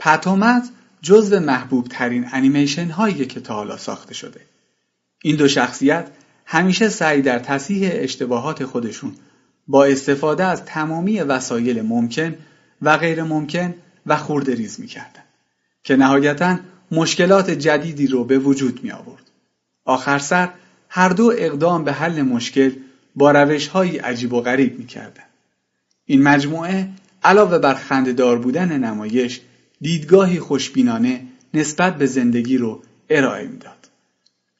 پتومت جزو محبوب ترین انیمیشن هایی که تا حالا ساخته شده. این دو شخصیت همیشه سعی در تصحیح اشتباهات خودشون با استفاده از تمامی وسایل ممکن و غیر ممکن و خورده ریز می‌کردن که نهایتا مشکلات جدیدی رو به وجود می آورد. آخر سر هر دو اقدام به حل مشکل با روش های عجیب و غریب می کردن. این مجموعه علاوه بر خندهدار بودن نمایش دیدگاهی خوشبینانه نسبت به زندگی رو ارائه می‌داد.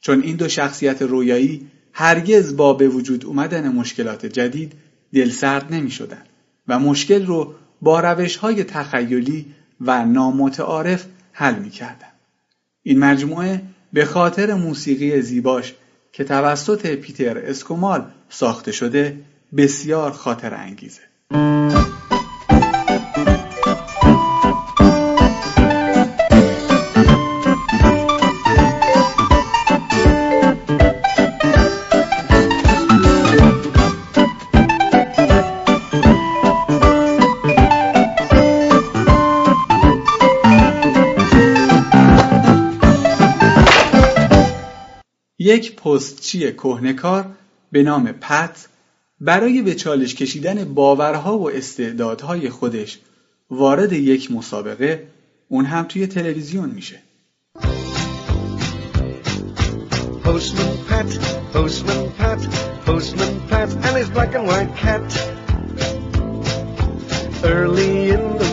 چون این دو شخصیت رویایی هرگز با به وجود اومدن مشکلات جدید دلسرد نمی شدن و مشکل رو با روش های تخیلی و نامتعارف حل می کردن. این مجموعه به خاطر موسیقی زیباش که توسط پیتر اسکومال ساخته شده بسیار خاطر انگیزه. یک پستچی کهنکار به نام پت برای به چالش کشیدن باورها و استعدادهای خودش وارد یک مسابقه اون هم توی تلویزیون میشه Postman Pat, Postman Pat, Postman Pat, and his black and white cat. Early in the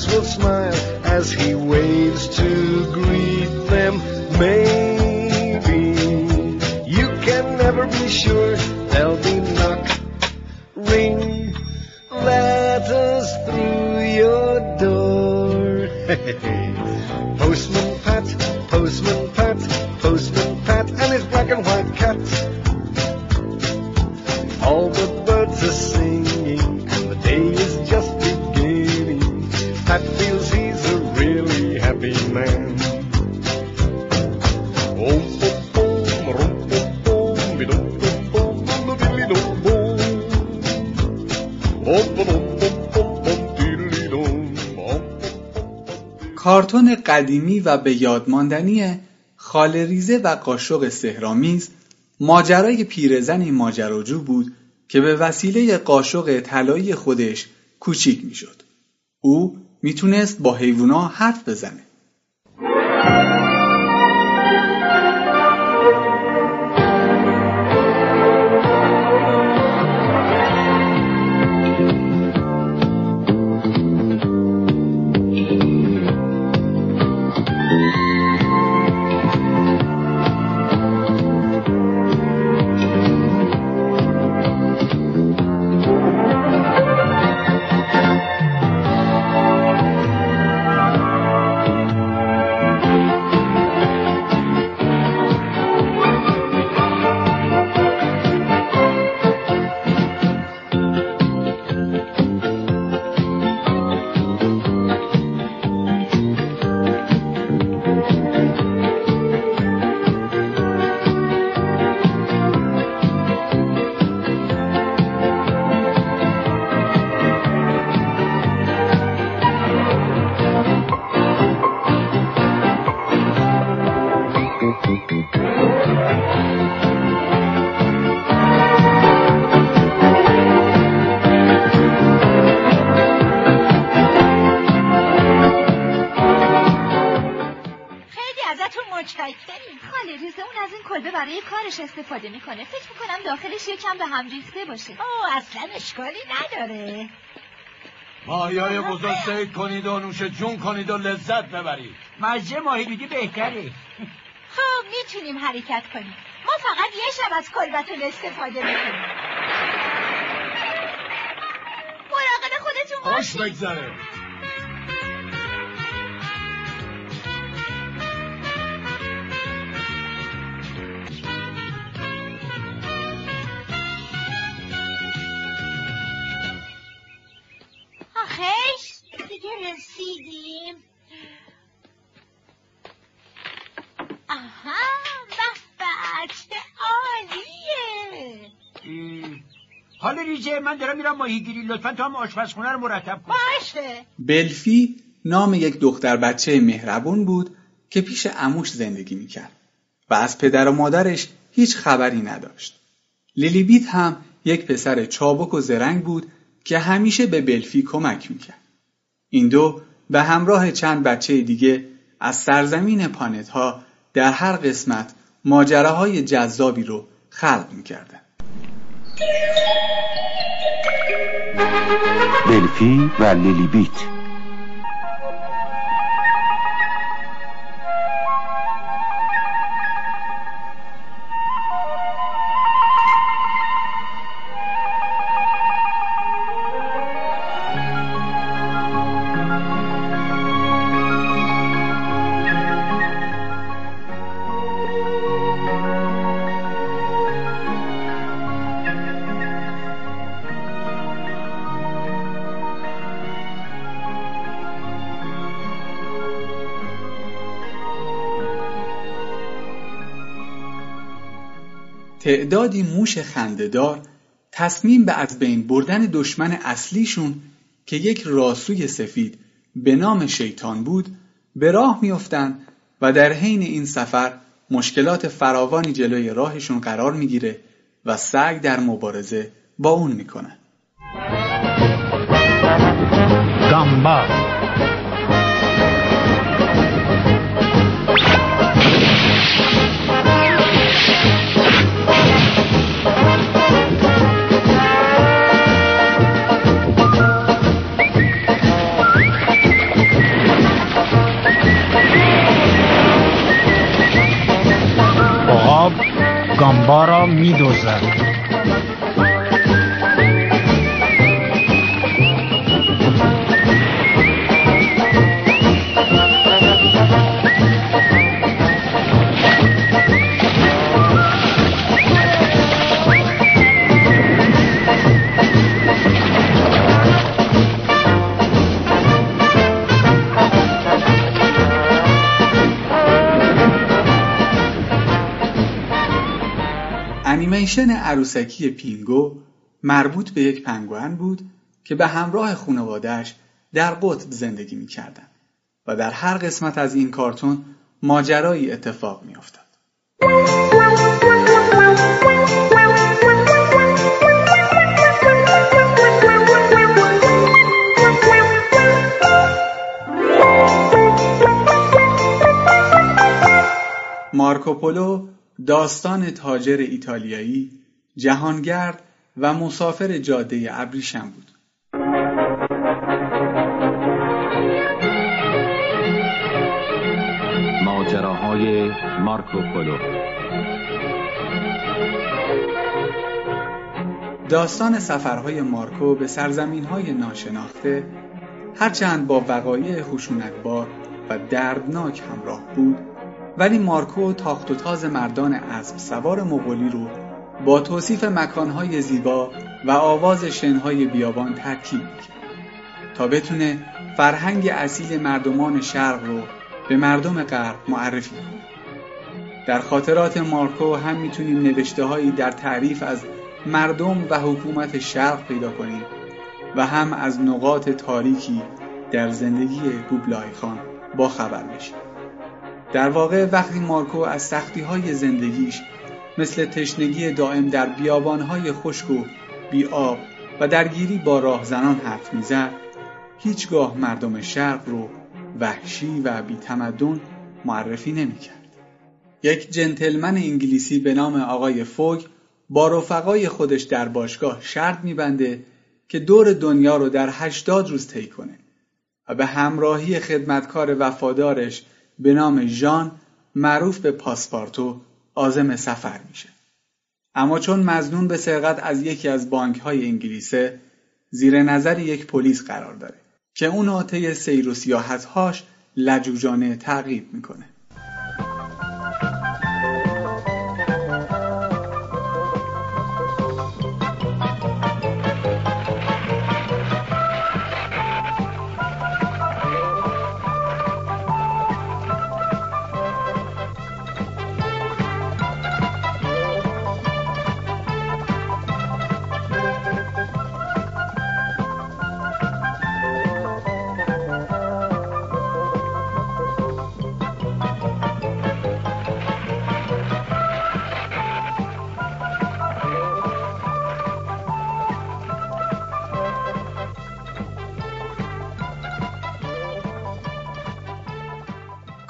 things will smile. کارتون قدیمی و به یاد ماندنی خالریزه و قاشق سهرامیز ماجرای پیرزنی ماجراجو بود که به وسیله قاشق طلایی خودش کوچیک می‌شد. او می‌تونست با حیوونا حرف بزنه. استفاده می‌کنه. فکر می‌کنم داخلش یکم به هم ریخته باشه. اوه اصلا اشکالی نداره. ماهیای بزرگ سید کنید و نوش جون کنید و لذت ببرید. مزه ماهی بیدی بهتره؟ خب می‌تونیم حرکت کنیم. ما فقط یه شب از کلبتون استفاده می‌کنیم. مراقب خودتون خوش بگذره. به چه عالیه حالا ریزه من دارم میرم ماهیگیری لطفا تو هم آشپزخونه رو مرتب کن باشه بلفی نام یک دختر بچه مهربون بود که پیش اموش زندگی می‌کرد و از پدر و مادرش هیچ خبری نداشت. لیلی بیت هم یک پسر چابک و زرنگ بود که همیشه به بلفی کمک می‌کرد. این دو به همراه چند بچه دیگه از سرزمین پانت ها در هر قسمت ماجراهای جذابی رو خلق می‌کردن. بلفی و لیلی بیت تعدادی موش خندهدار تصمیم به از بین بردن دشمن اصلیشون که یک راسوی سفید به نام شیطان بود به راه میافتند و در حین این سفر مشکلات فراوانی جلوی راهشون قرار می‌گیره و سعی در مبارزه با اون می‌کنه. گامبا را می انیمیشن عروسکی پینگو مربوط به یک پنگوئن بود که به همراه خانوادهش در قطب زندگی می‌کردن و در هر قسمت از این کارتون ماجرایی اتفاق میافتاد. مارکوپولو داستان تاجر ایتالیایی، جهانگرد و مسافر جاده ابریشم بود. ماجراهای مارکو پولو داستان سفرهای مارکو به سرزمینهای ناشناخته هرچند با وقایع خشونتبار و دردناک همراه بود ولی مارکو تاخت و تاز مردان اسب سوار مغولی رو با توصیف مکانهای زیبا و آواز شنهای بیابان ترکیب می‌کرد تا بتونه فرهنگ اصیل مردمان شرق رو به مردم غرب معرفی کنه. در خاطرات مارکو هم می‌تونیم نوشته هایی در تعریف از مردم و حکومت شرق پیدا کنیم و هم از نقاط تاریکی در زندگی گوبلای خان با خبر بشیم. در واقع وقتی مارکو از سختی های زندگیش مثل تشنگی دائم در بیابانهای خشک و بیاب و درگیری با راهزنان حرف می‌زد هیچگاه مردم شرق رو وحشی و بیتمدن معرفی نمی‌کرد. یک جنتلمن انگلیسی به نام آقای فوگ با رفقای خودش در باشگاه شرط میبنده که دور دنیا رو در هشتاد روز طی کنه و به همراهی خدمتکار وفادارش به نام ژان معروف به پاسپارتو آزم سفر میشه. اما چون مزنون به سرقت از یکی از بانک های انگلیسه زیر نظر یک پلیس قرار داره که اون طی سیر و سیاحتهاش لجوجانه تعقیب می‌کنه.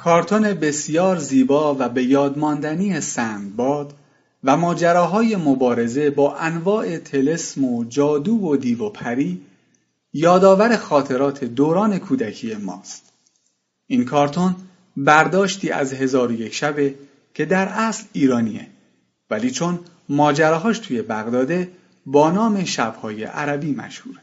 کارتون بسیار زیبا و به یاد ماندنی سندباد و ماجراهای مبارزه با انواع تلسم و جادو و دیو و پری یادآور خاطرات دوران کودکی ماست. این کارتون برداشتی از هزار و یک شبه که در اصل ایرانیه ولی چون ماجراهاش توی بغداده با نام شبهای عربی مشهوره.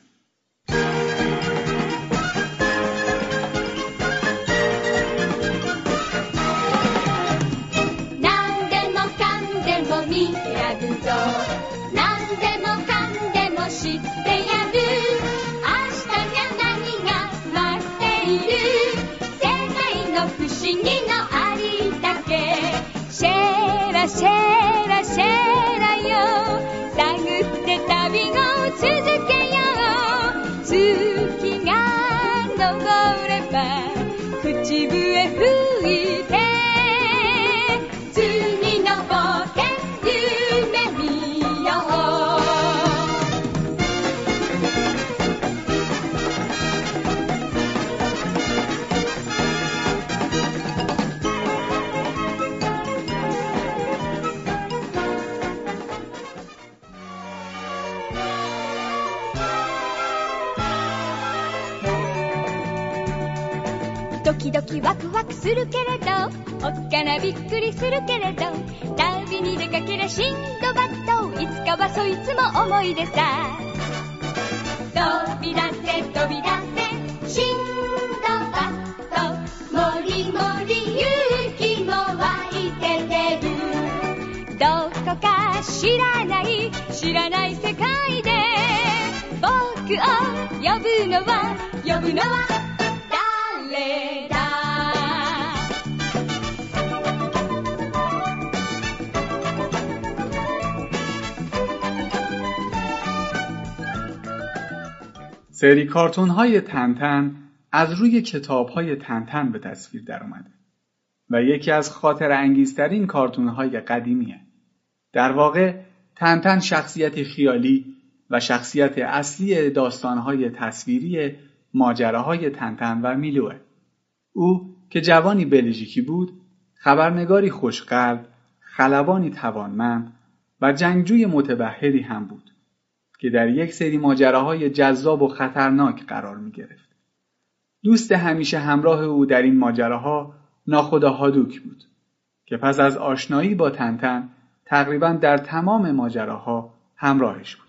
が終れば口笛吹時ワクワクするけれどおっかなびっくりするけれど旅に出かけりゃシンドバッドいつかはそいつも思い出さ。飛び出せ飛び出せシンドバッドもりもり勇気も湧いて出る。どこか知らない知らない世界で僕を呼ぶのは呼ぶのは سری کارتون های تنتن از روی کتاب های تنتن به تصویر در اومده و یکی از خاطر انگیزترین کارتون های قدیمیه. در واقع تنتن شخصیت خیالی و شخصیت اصلی داستان های تصویری ماجراهای تنتن و میلوه. او که جوانی بلژیکی بود، خبرنگاری خوشقلب، خلبانی توانمند و جنگجوی متبهری هم بود. که در یک سری ماجراهای جذاب و خطرناک قرار می گرفت. دوست همیشه همراه او در این ماجراها ناخدا هادوک بود که پس از آشنایی با تنتن تقریبا در تمام ماجراها همراهش بود.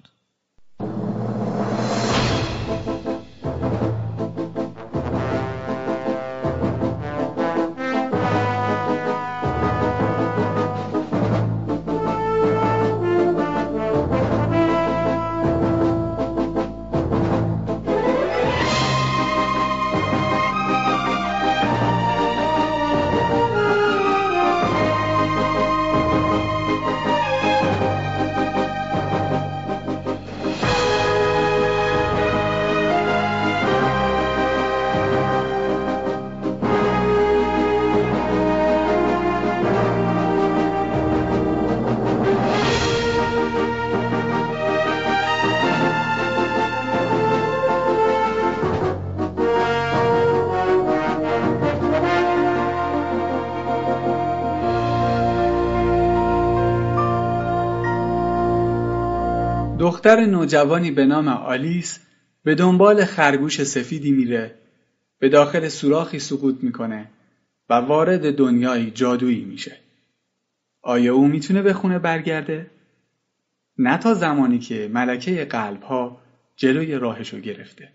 دختر نوجوانی به نام آلیس به دنبال خرگوش سفیدی میره به داخل سوراخی سقوط می‌کنه و وارد دنیایی جادویی میشه. آیا او می‌تونه به خونه برگرده؟ نه تا زمانی که ملکه قلب ها جلوی راهشو گرفته.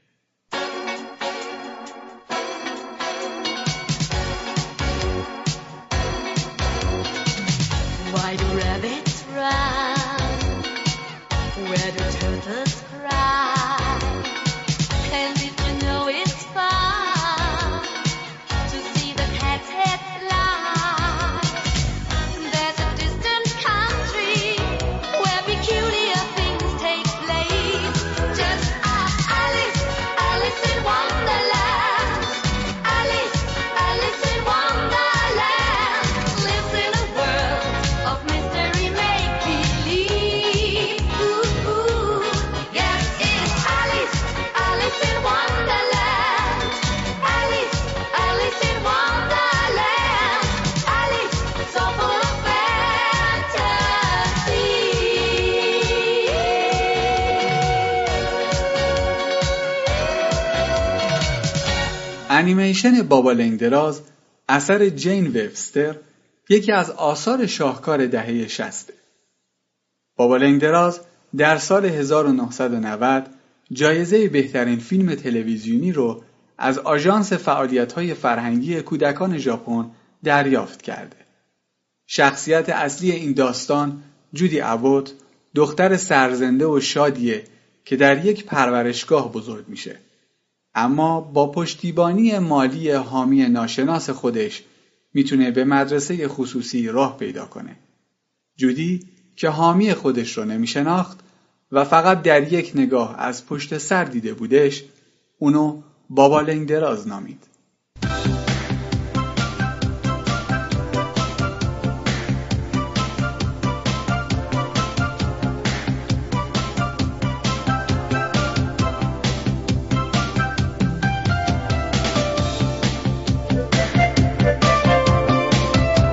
انیمیشن بابا لنگدراز اثر جین وبستر یکی از آثار شاهکار دهه 60 بابا لنگدراز در سال 1990 جایزه بهترین فیلم تلویزیونی رو از آژانس فعالیت‌های فرهنگی کودکان ژاپن دریافت کرده. شخصیت اصلی این داستان جودی ابوت دختر سرزنده و شادیه که در یک پرورشگاه بزرگ میشه. اما با پشتیبانی مالی حامی ناشناس خودش می‌تونه به مدرسه خصوصی راه پیدا کنه. جودی که حامی خودش رو نمیشناخت و فقط در یک نگاه از پشت سر دیده بودش اونو بابا لنگ دراز نامید.